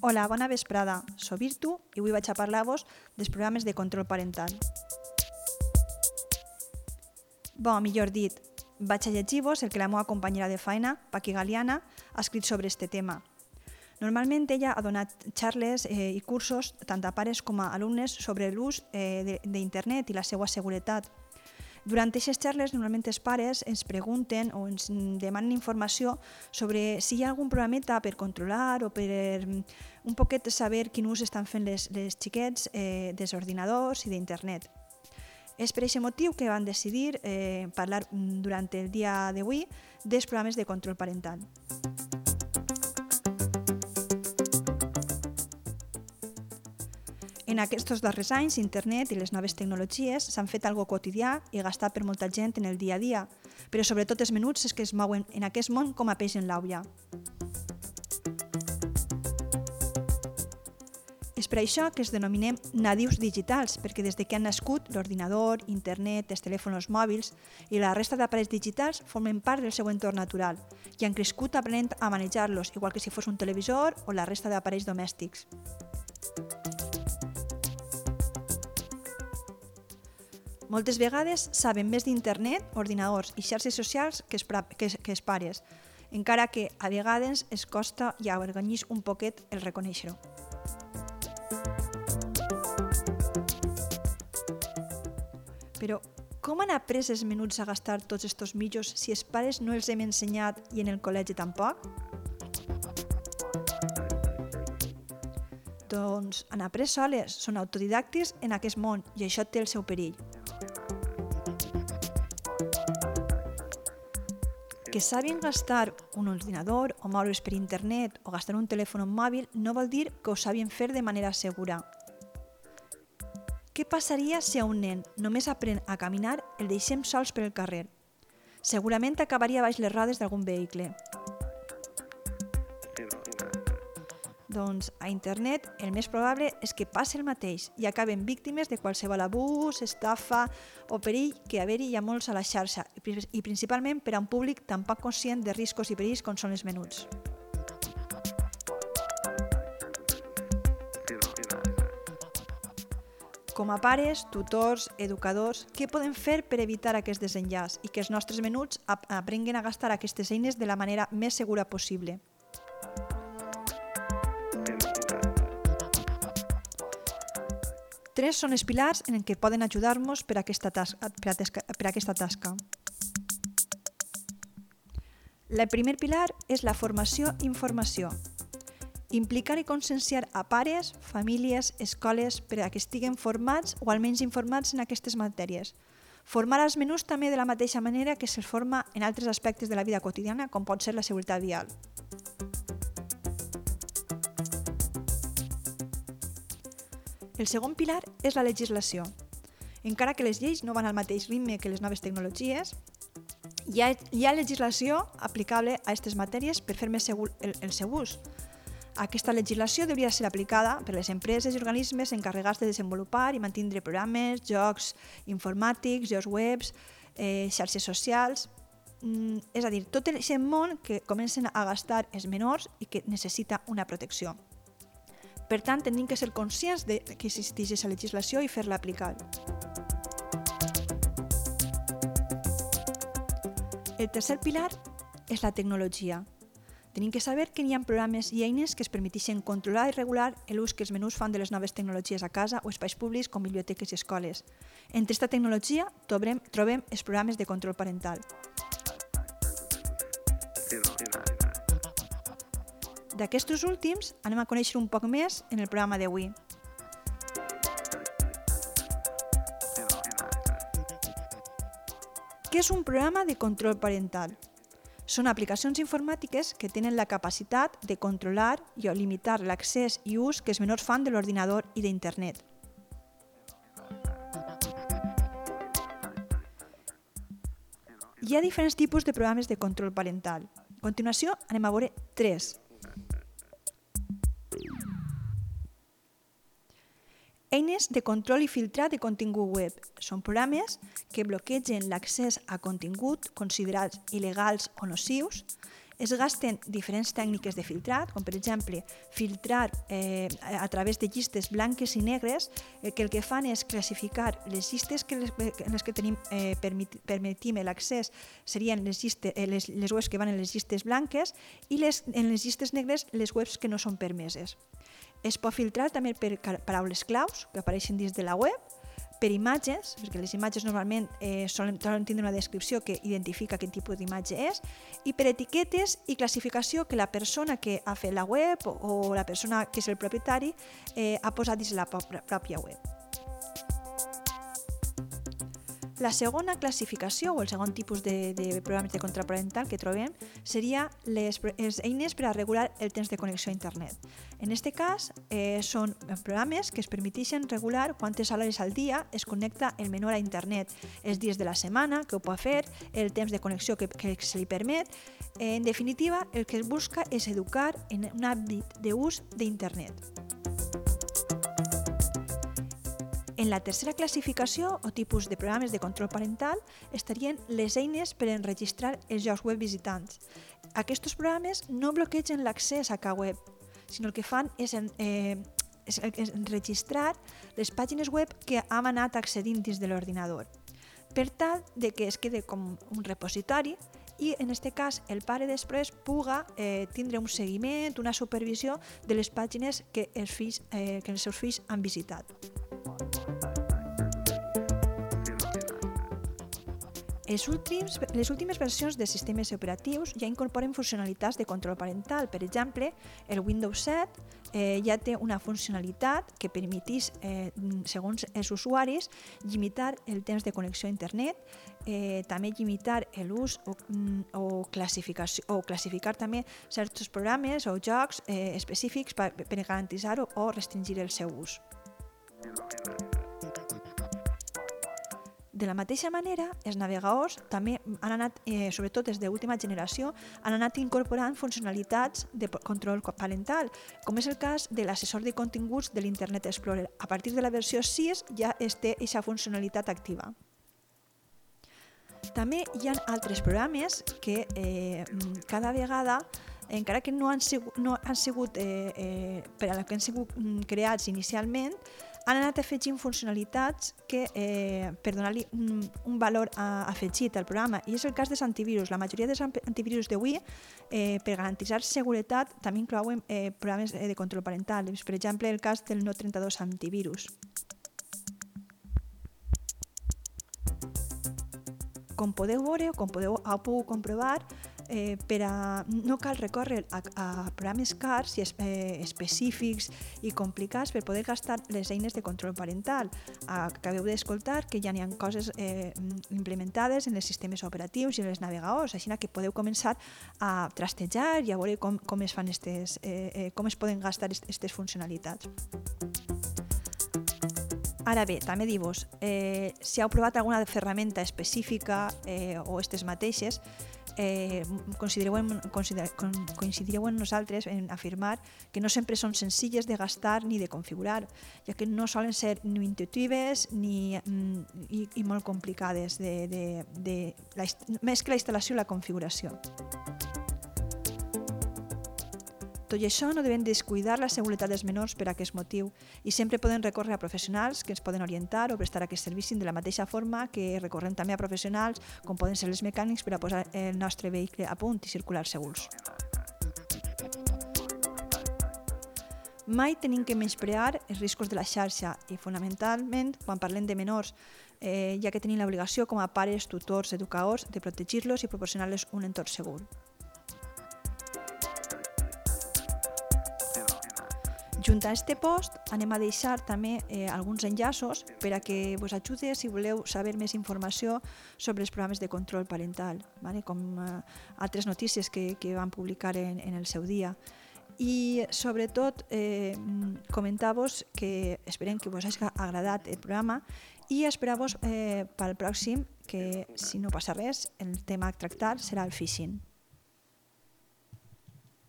Hola, bona vesprada. Soc Virtu i avui vaig a parlar-vos dels programes de control parental. Bé, millor dit, vaig a llegir-vos el que la meva companyera de feina, Paqui Galiana, ha escrit sobre este tema. Normalment ella ha donat xarles eh, i cursos tant a pares com a alumnes sobre l'ús eh, d'internet i la seva seguretat. Durant aquestes xarles, normalment els pares ens pregunten o ens demanen informació sobre si hi ha algun programeta per controlar o per mm, un poquet saber quin ús estan fent les, les xiquets eh, dels ordinadors i d'internet. És per aquest motiu que van decidir eh, parlar mm, durant el dia d'avui dels programes de control parental. En aquests darrers anys, internet i les noves tecnologies s'han fet algo quotidià i gastat per molta gent en el dia a dia, però sobretot els menuts és que es mouen en aquest món com a peix en l'aulla. És per això que es denominem nadius digitals, perquè des de que han nascut l'ordinador, internet, els telèfons mòbils i la resta d'aparells digitals formen part del seu entorn natural i han crescut aprenent a manejar-los, igual que si fos un televisor o la resta d'aparells domèstics. Moltes vegades saben més d'internet, ordinadors i xarxes socials que els, que, que els pares, encara que a vegades es costa i avergonyís un poquet el reconèixer-ho. Però com han après els menuts a gastar tots estos mitjos si els pares no els hem ensenyat i en el col·legi tampoc? Doncs han après soles, són autodidactes en aquest món i això té el seu perill. Que sàpien gastar un ordinador o moure's per internet o gastar un telèfon mòbil no vol dir que ho sàpien fer de manera segura. Què passaria si a un nen només aprèn a caminar el deixem sols per el carrer? Segurament acabaria baix les rodes d'algun vehicle. Doncs a internet el més probable és que passi el mateix i acaben víctimes de qualsevol abús, estafa o perill que haver-hi hi ha molts a la xarxa i principalment per a un públic tan poc conscient de riscos i perills com són els menuts. Com a pares, tutors, educadors, què podem fer per evitar aquest desenllaç i que els nostres menuts aprenguen a gastar aquestes eines de la manera més segura possible? Tres són els pilars en què poden ajudar-nos per, aquesta tasca, per, tasca, per aquesta tasca. El primer pilar és la formació-informació. Implicar i conscienciar a pares, famílies, escoles per a que estiguen formats o almenys informats en aquestes matèries. Formar els menús també de la mateixa manera que se'ls forma en altres aspectes de la vida quotidiana, com pot ser la seguretat vial. El segon pilar és la legislació. Encara que les lleis no van al mateix ritme que les noves tecnologies, hi ha, hi ha legislació aplicable a aquestes matèries per fer més segur el, el seu ús. Aquesta legislació hauria ser aplicada per les empreses i organismes encarregats de desenvolupar i mantenir programes, jocs informàtics, jocs webs, eh, xarxes socials... Mm, és a dir, tot aquest món que comencen a gastar els menors i que necessita una protecció. Per tant, tenim que ser conscients de que existeix aquesta legislació i fer-la aplicar. El tercer pilar és la tecnologia. Tenim que saber que hi ha programes i eines que es permeteixen controlar i regular l'ús que els menús fan de les noves tecnologies a casa o espais públics com biblioteques i escoles. Entre aquesta tecnologia trobem, trobem els programes de control parental. D'aquests últims anem a conèixer un poc més en el programa d'avui. Què és un programa de control parental? Són aplicacions informàtiques que tenen la capacitat de controlar i o limitar l'accés i ús que els menors fan de l'ordinador i d'internet. Hi ha diferents tipus de programes de control parental. A continuació anem a veure tres. Eines de control i filtrat de contingut web. Són programes que bloquegen l'accés a contingut considerats il·legals o nocius Es gasten diferents tècniques de filtrat, com per exemple filtrar eh, a través de llistes blanques i negres, eh, que el que fan és classificar les llistes que les, en les que tenim, eh, permit, permetim l'accés serien les, llistes, eh, les, les webs que van en les llistes blanques i les, en les llistes negres les webs que no són permeses. Es pot filtrar també per paraules claus que apareixen dins de la web per imatges, perquè les imatges normalment eh, solen, solen tindre una descripció que identifica quin tipus d'imatge és, i per etiquetes i classificació que la persona que ha fet la web o, o la persona que és el propietari eh, ha posat dins la pròpia web. La segona classificació o el segon tipus de, de programes de control parental que trobem seria les, les eines per a regular el temps de connexió a internet. En aquest cas, eh, són programes que es permeteixen regular quantes hores al dia es connecta el menor a internet, els dies de la setmana que ho pot fer, el temps de connexió que, que se li permet. En definitiva, el que es busca és educar en un àmbit d'ús d'internet. En la tercera classificació o tipus de programes de control parental estarien les eines per enregistrar els llocs web visitants. Aquests programes no bloquegen l'accés a cada web, sinó el que fan és, en, eh, és, enregistrar les pàgines web que hem anat accedint dins de l'ordinador, per tal de que es quede com un repositori i en aquest cas el pare després puga eh, tindre un seguiment, una supervisió de les pàgines que els, fills, eh, que els seus fills han visitat. Els últims, les últimes versions de sistemes operatius ja incorporen funcionalitats de control parental. Per exemple, el Windows 7 eh, ja té una funcionalitat que permetís, eh, segons els usuaris, limitar el temps de connexió a internet, eh, també limitar l'ús o, mm, o, classificació, o classificar també certs programes o jocs eh, específics per, per garantir-ho o restringir el seu ús. De la mateixa manera, els navegadors també han anat, eh, sobretot des d'última generació, han anat incorporant funcionalitats de control parental, com és el cas de l'assessor de continguts de l'Internet Explorer. A partir de la versió 6 ja es té aquesta funcionalitat activa. També hi ha altres programes que eh, cada vegada encara que no han sigut, no han sigut eh, eh, per a la que han sigut mm, creats inicialment, han anat afegint funcionalitats que, eh, per donar-li un, un valor a, afegit al programa. I és el cas dels antivirus. La majoria dels antivirus d'avui, eh, per garantir seguretat, també inclouen eh, programes de control parental. Per exemple, el cas del No32 antivirus. Com podeu veure o com podeu, heu pogut comprovar, eh, per a, no cal recórrer a, a programes cars i es, eh, específics i complicats per poder gastar les eines de control parental. Acabeu d'escoltar que ja n'hi ha coses eh, implementades en els sistemes operatius i en els navegadors, així que podeu començar a trastejar i a veure com, com es fan estes, eh, eh, com es poden gastar aquestes funcionalitats. Ara bé, també dir-vos, eh, si heu provat alguna ferramenta específica eh, o aquestes mateixes, eh, coincidireu en nosaltres en afirmar que no sempre són senzilles de gastar ni de configurar, ja que no solen ser ni intuitives ni, mm, i, i molt complicades, de, de, de la, més que la instal·lació i la configuració. Tot i això, no devem descuidar la seguretat dels menors per a aquest motiu i sempre poden recórrer a professionals que ens poden orientar o prestar aquest servici de la mateixa forma que recorrem també a professionals com poden ser els mecànics per a posar el nostre vehicle a punt i circular segurs. Mai tenim que menysprear els riscos de la xarxa i, fonamentalment, quan parlem de menors, eh, ja que tenim l'obligació com a pares, tutors, educadors, de protegir-los i proporcionar-los un entorn segur. Junt a este post anem a deixar també eh, alguns enllaços per a que vos ajude si voleu saber més informació sobre els programes de control parental, vale? com eh, altres notícies que, que van publicar en, en el seu dia. I sobretot eh, comentar-vos que esperem que vos hagi agradat el programa i esperar-vos eh, pel pròxim que si no passa res el tema a tractar serà el phishing.